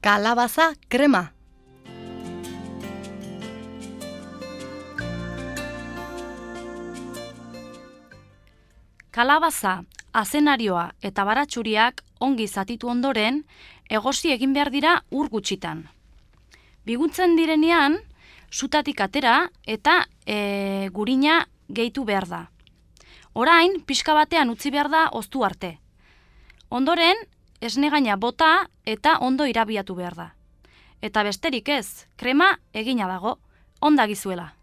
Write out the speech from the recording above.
Kalabaza krema. Kalabaza, azenarioa eta baratxuriak ongi zatitu ondoren, egosi egin behar dira ur gutxitan. Biguntzen direnean, zutatik atera eta e, gurina gehitu behar da. Orain, pixka batean utzi behar da oztu arte. Ondoren, esnegaina bota eta ondo irabiatu behar da. Eta besterik ez, krema egina dago, ondagizuela.